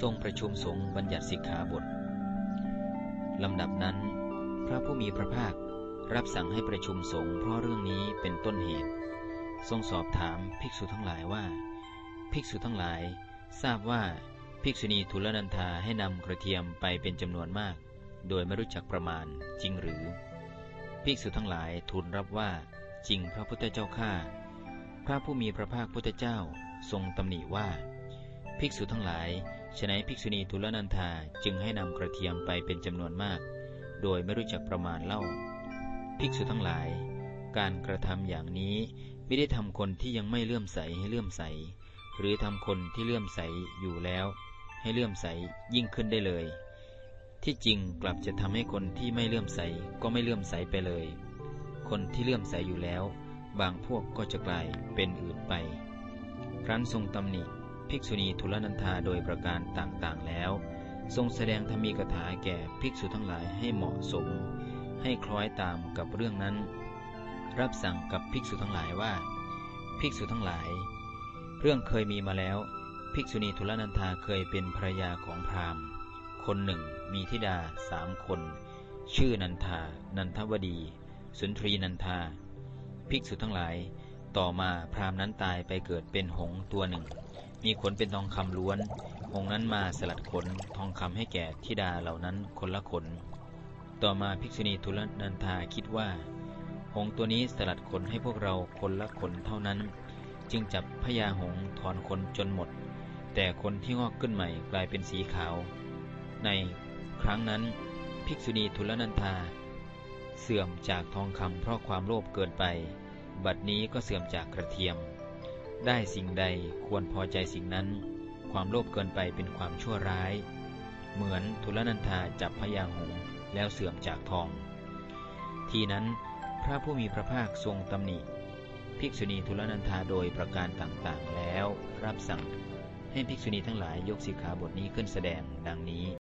ทรงประชุมสงฆ์บัญญัติสิกขาบทลำดับนั้น พระผู้มีพระภาครับสั่งให้ประชุมสงฆ์เพราะเรื่องนี้เป็นต้นเหตุ ทรงสอบถามภิกษุทั้งหลายว่า ภิกษุทั้งหลาย ทราบว่าภิกษุณีทุลนันธาให้นำกระเทียมไปเป็นจำนวนมาก โดยไม่รู้จักประมาณจริงหรือ ภิกษุทั้งหลายทูลรับว่าจริงพระพุทธเจ้าข้าพระผู้มีพระภาคพุทธเจ้าทรงตำหนิว่า ภิกษุทั้งหลายฉนัยภิกษุณีทุลนันธาจึงให้นำกระเทียมไปเป็นจำนวนมาก โดยไม่รู้จักประมาณเล่า ภิกษุทั้งหลาย การกระทำอย่างนี้ไม่ได้ทำคนที่ยังไม่เลื่อมใสให้เลื่อมใส หรือทำคนที่เลื่อมใสอยู่แล้ว ให้เลื่อมใสยิ่งขึ้นได้เลย ที่จริงกลับจะทำให้คนที่ไม่เลื่อมใสก็ไม่เลื่อมใสไปเลย คนที่เลื่อมใสอยู่แล้ว บางพวกก็จะกลายเป็นอื่นไป ครั้นทรงตำหนิ ภิกษุณีทุลนันธาโดยประการต่างๆแล้ว ทรงแสดงธรรมีกถาแก่ภิกษุทั้งหลายให้เหมาะสม ให้คล้อยตามกับเรื่องนั้น รับสั่งกับภิกษุทั้งหลายว่า ภิกษุทั้งหลาย เรื่องเคยมีมาแล้ว ภิกษุณีทุลนันธาเคยเป็นภรยาของพราหมณ์ คนหนึ่งมีธิดาสามคน ชื่อนันทา นันทวดี สุนทรีนันทา ภิกษุทั้งหลาย ต่อมาพราหมณ์นั้นตายไปเกิดเป็นหงส์ตัวหนึ่ง มีขนเป็นทองคำล้วน หงส์นั้นมาสลัดขนทองคำให้แก่ธิดาเหล่านั้นคนละขน ต่อมาภิกษุณีทุลนันทาคิดว่า หงส์ตัวนี้สลัดขนให้พวกเราคนละขนเท่านั้น จึงจับพญาหงส์ถอนขนจนหมด แต่คนที่งอกขึ้นใหม่กลายเป็นสีขาว ในครั้งนั้นภิกษุณีทุลนันทา เสื่อมจากทองคำเพราะความโลภเกินไป บัดนี้ก็เสื่อมจากกระเทียม ได้สิ่งใดควรพอใจสิ่งนั้น ความโลภเกินไปเป็นความชั่วร้าย เหมือนทุลนันทาจับพญาหงแล้วเสื่อมจากทอง ทีนั้นพระผู้มีพระภาคทรงตำหนิภิกษุณีทุลนันทาโดยประการต่างๆแล้วรับสั่งให้ภิกษุณีทั้งหลายยกสิกขาบทนี้ขึ้นแสดงดังนี้